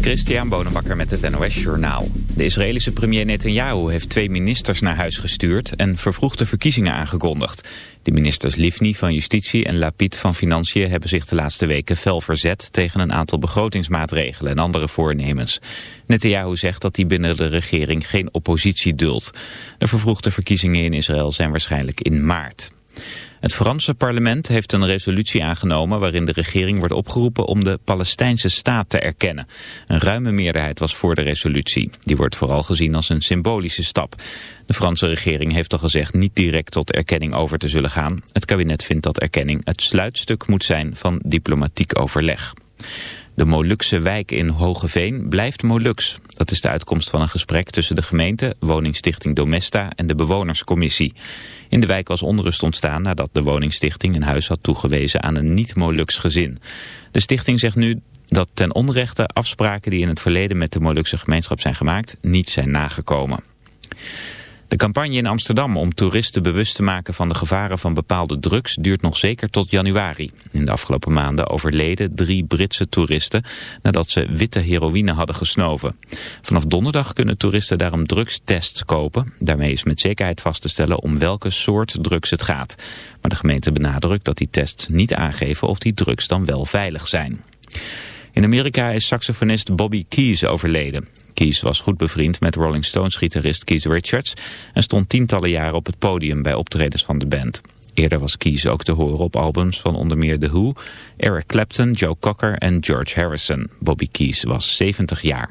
Christian Bonenbakker met het NOS Journaal. De Israëlische premier Netanyahu heeft twee ministers naar huis gestuurd... en vervroegde verkiezingen aangekondigd. De ministers Livni van Justitie en Lapid van Financiën... hebben zich de laatste weken fel verzet... tegen een aantal begrotingsmaatregelen en andere voornemens. Netanyahu zegt dat hij binnen de regering geen oppositie duldt. De vervroegde verkiezingen in Israël zijn waarschijnlijk in maart. Het Franse parlement heeft een resolutie aangenomen waarin de regering wordt opgeroepen om de Palestijnse staat te erkennen. Een ruime meerderheid was voor de resolutie. Die wordt vooral gezien als een symbolische stap. De Franse regering heeft al gezegd niet direct tot erkenning over te zullen gaan. Het kabinet vindt dat erkenning het sluitstuk moet zijn van diplomatiek overleg. De Molukse wijk in Hogeveen blijft Moluks. Dat is de uitkomst van een gesprek tussen de gemeente, woningstichting Domesta en de bewonerscommissie. In de wijk was onrust ontstaan nadat de woningstichting een huis had toegewezen aan een niet-Moluks gezin. De stichting zegt nu dat ten onrechte afspraken die in het verleden met de Molukse gemeenschap zijn gemaakt niet zijn nagekomen. De campagne in Amsterdam om toeristen bewust te maken van de gevaren van bepaalde drugs duurt nog zeker tot januari. In de afgelopen maanden overleden drie Britse toeristen nadat ze witte heroïne hadden gesnoven. Vanaf donderdag kunnen toeristen daarom drugstests kopen. Daarmee is met zekerheid vast te stellen om welke soort drugs het gaat. Maar de gemeente benadrukt dat die tests niet aangeven of die drugs dan wel veilig zijn. In Amerika is saxofonist Bobby Keys overleden. Keys was goed bevriend met Rolling Stones-gitarist Keith Richards... en stond tientallen jaren op het podium bij optredens van de band. Eerder was Keys ook te horen op albums van onder meer The Who... Eric Clapton, Joe Cocker en George Harrison. Bobby Keys was 70 jaar.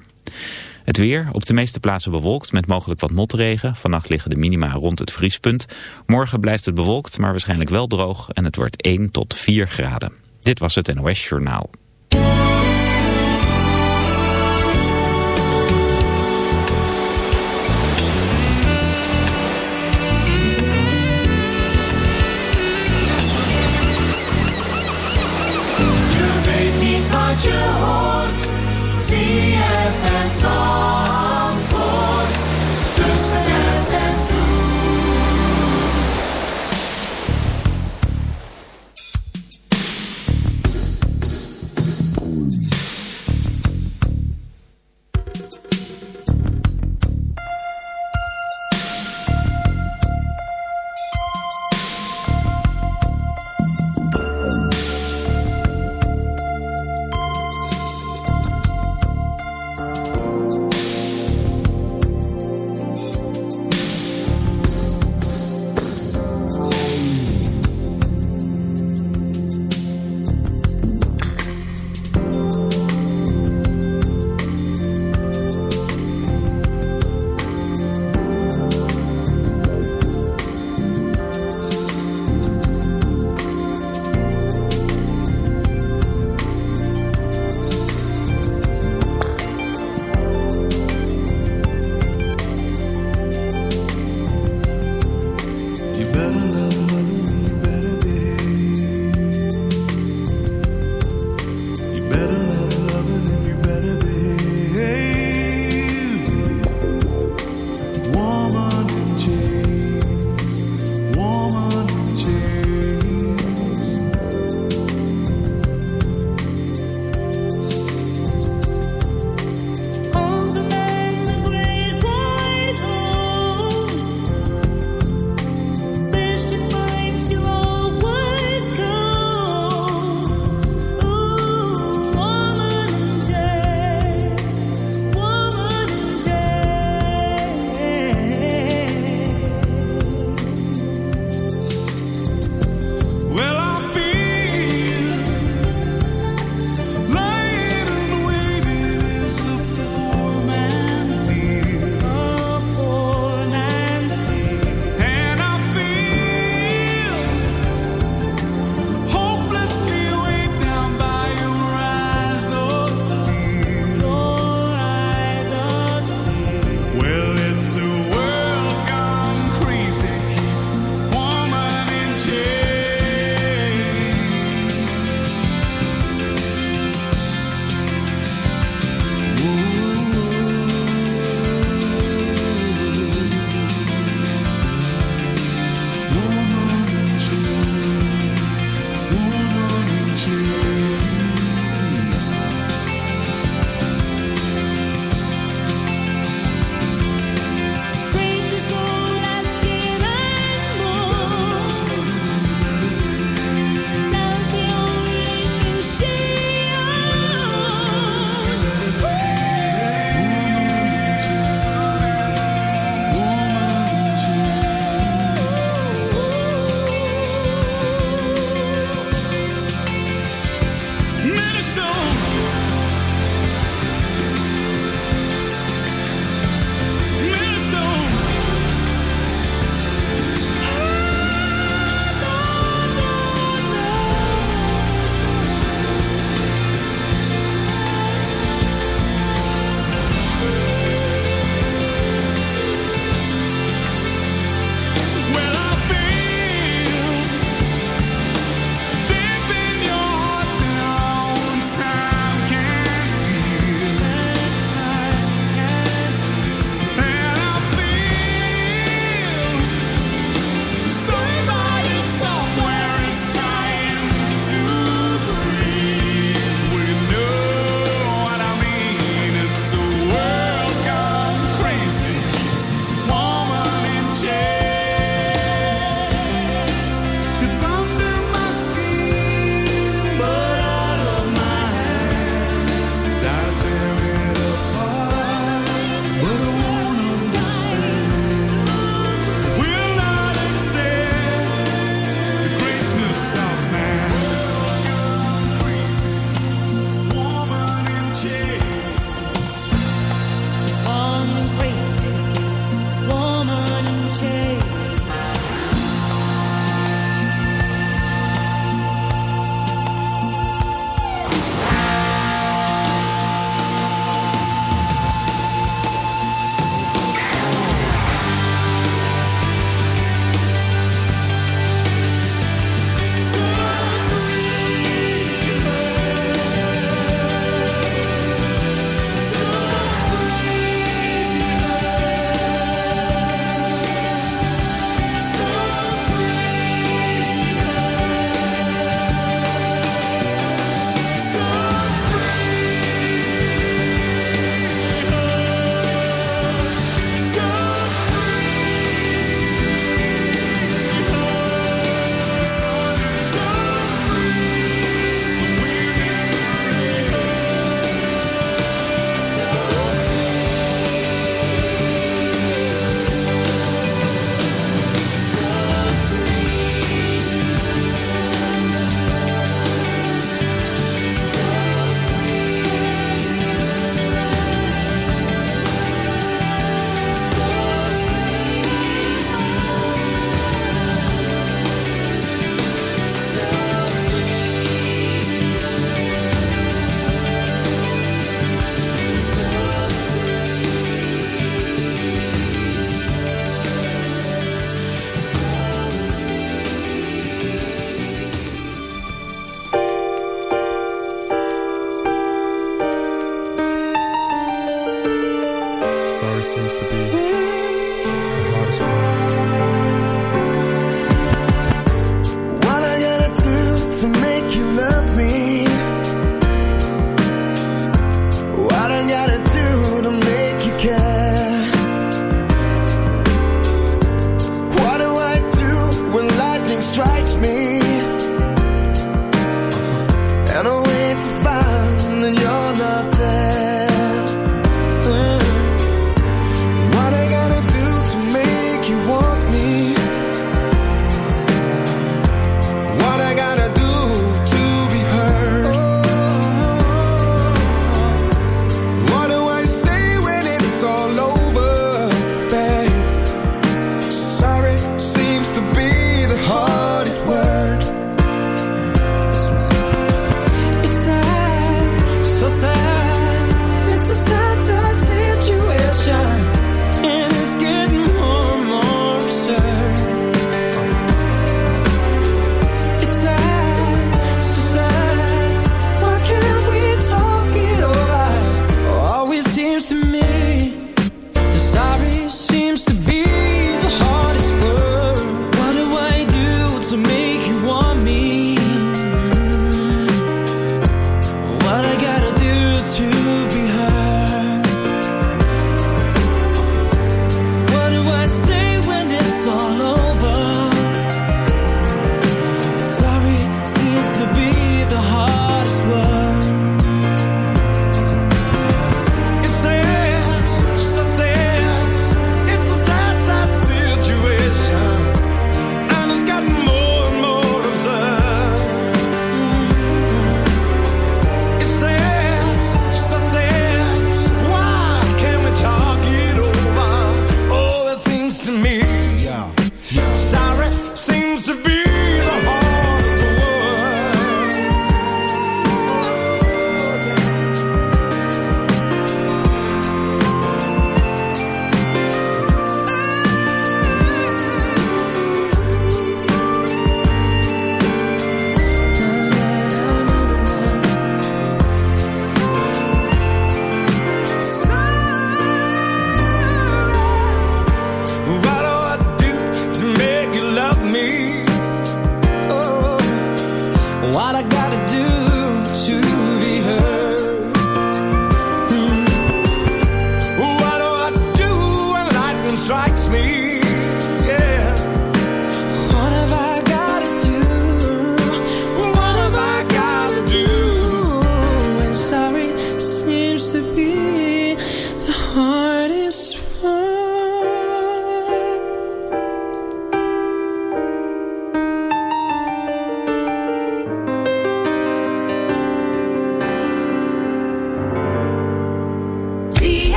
Het weer, op de meeste plaatsen bewolkt met mogelijk wat motregen. Vannacht liggen de minima rond het vriespunt. Morgen blijft het bewolkt, maar waarschijnlijk wel droog... en het wordt 1 tot 4 graden. Dit was het NOS Journaal.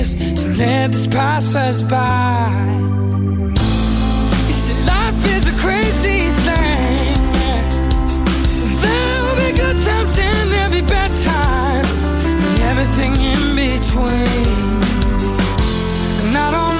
is, so let this pass us by. You see, life is a crazy thing. There'll be good times and there'll be bad times, and everything in between. And I don't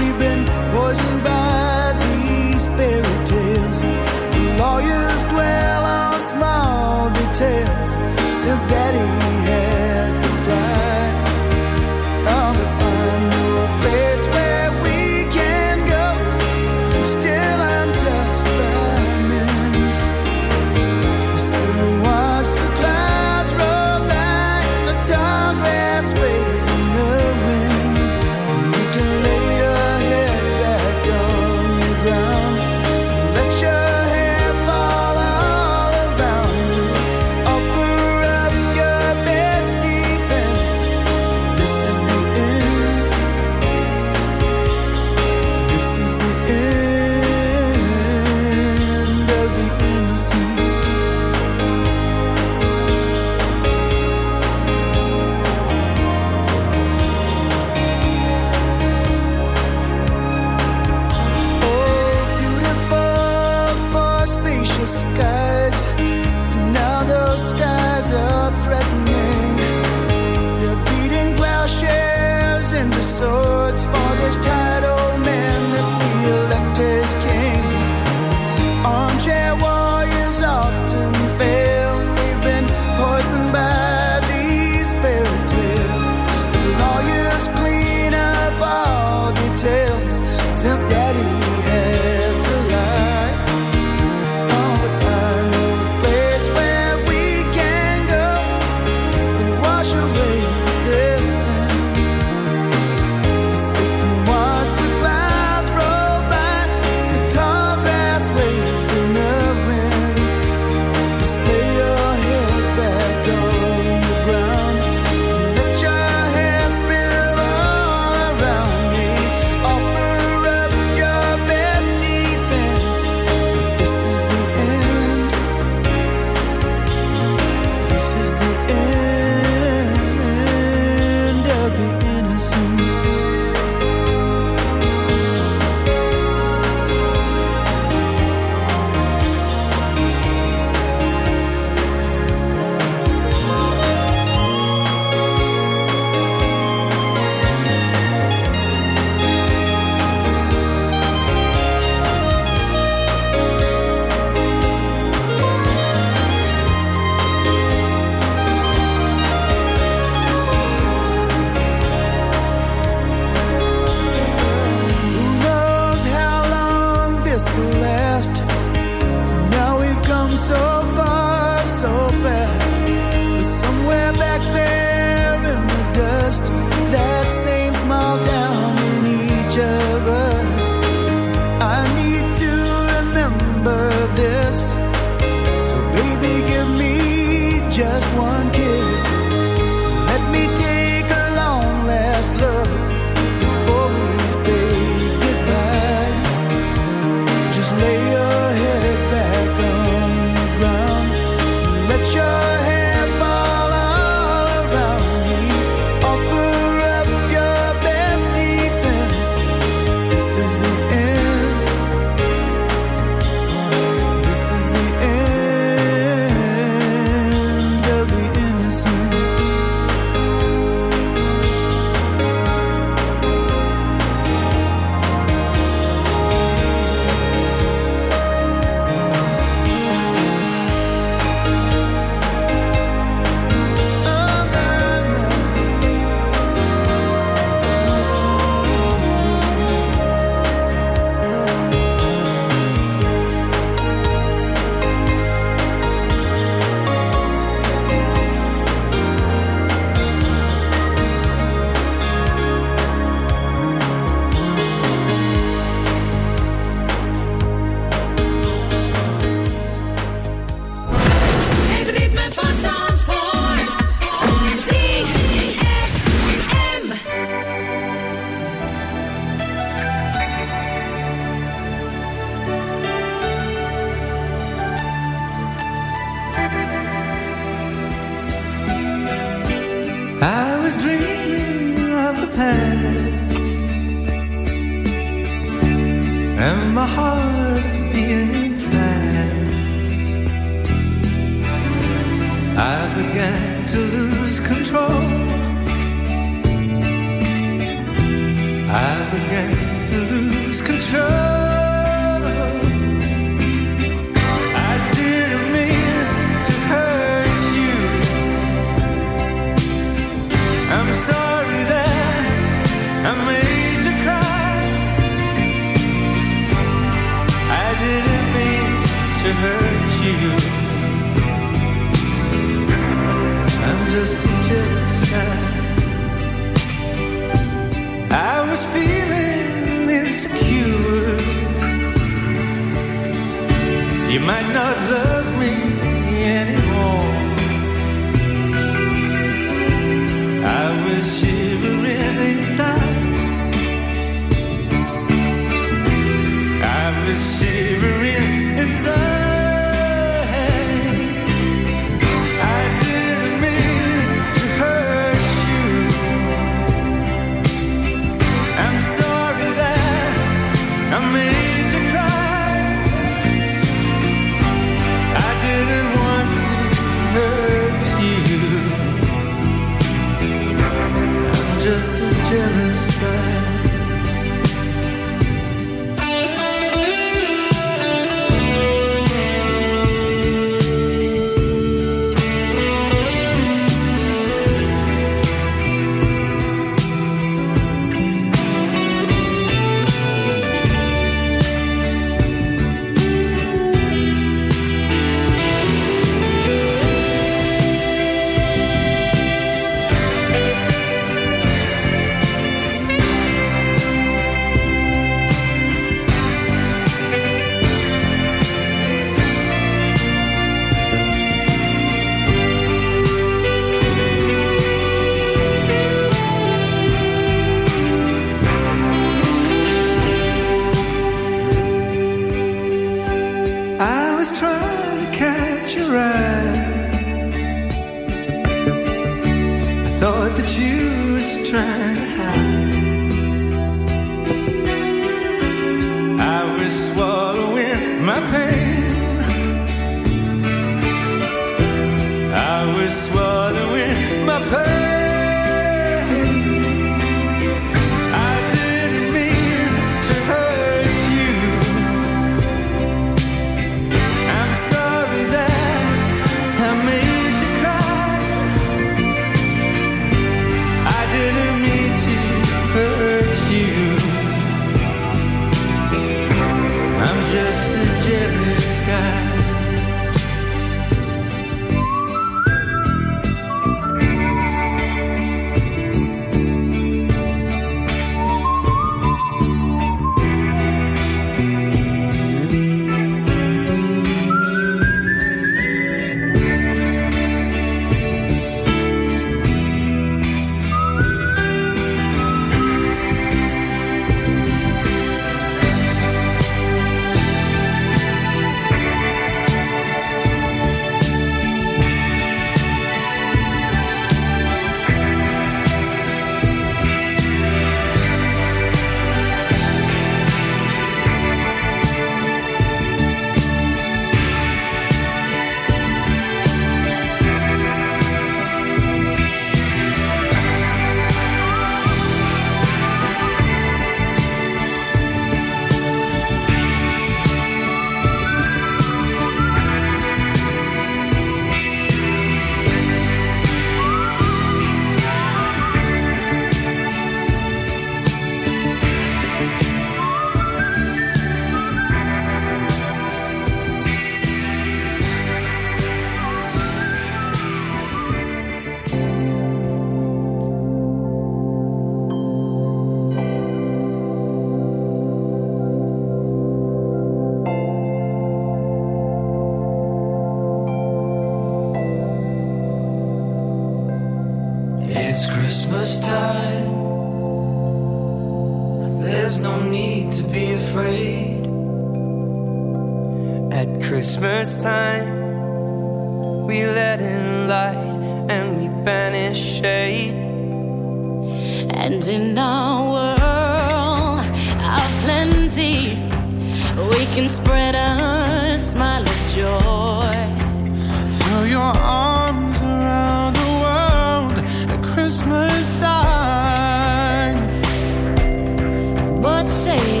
not say